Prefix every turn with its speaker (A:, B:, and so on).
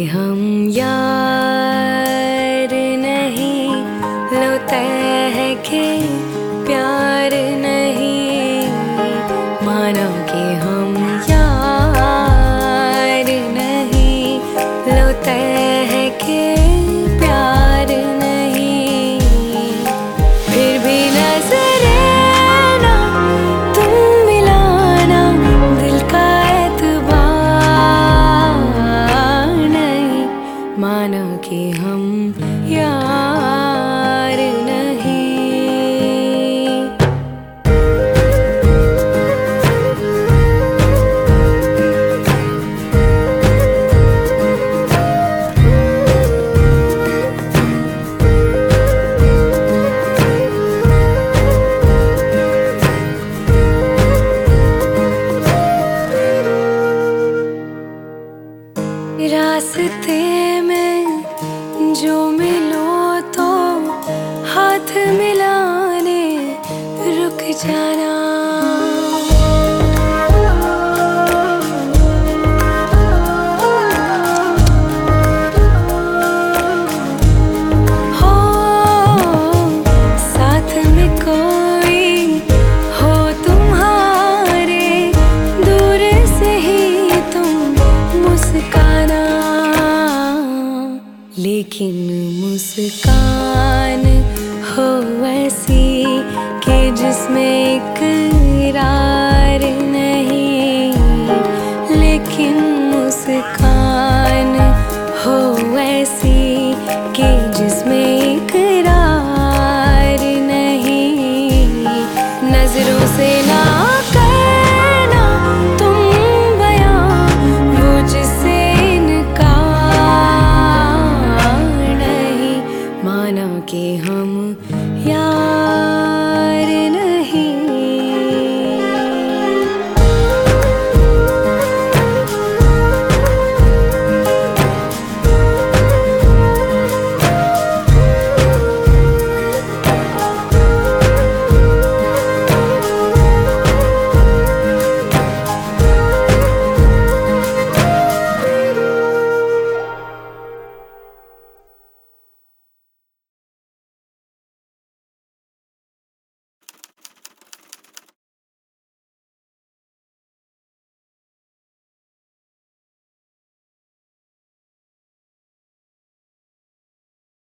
A: माना कि हम माना कि हम यार नहीं। रास्ते जो मिलो तो हाथ मिलाने रुक जाना। लेकिन मुस्कान हो ऐसी कि जिसमें इकरार नहीं। लेकिन मुस्कान हो ऐसी या